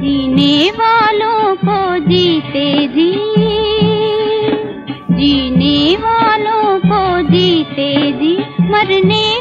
जीने वालों को जीते जी। जीने वालों को जीते जी। मरने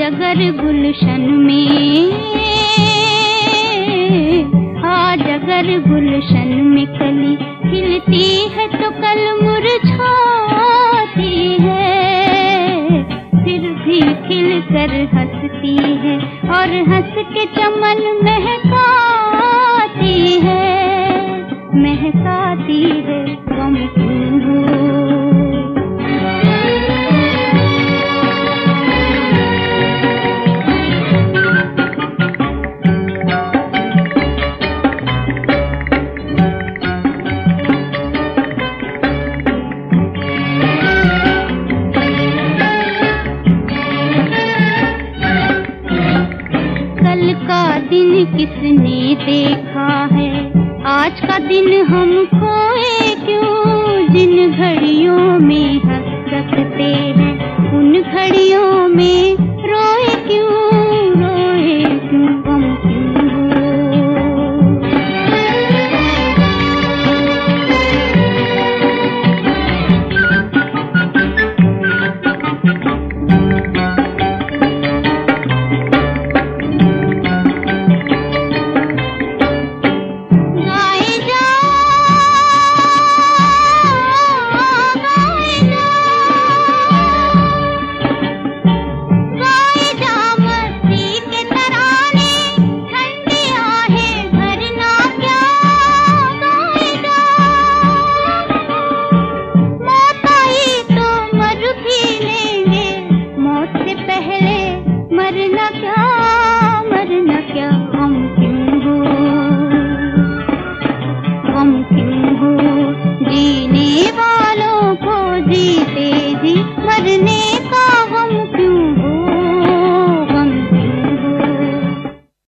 आज अगर गुलशन में। आज अगर गुलशन में कली खिलती है तो कल मुरझाती है। फिर भी खिल कर हंसती है और हंस के चमन महकाती है। महकाती है क्यों हो? का दिन किसने देखा है? आज का दिन हम खोए क्यों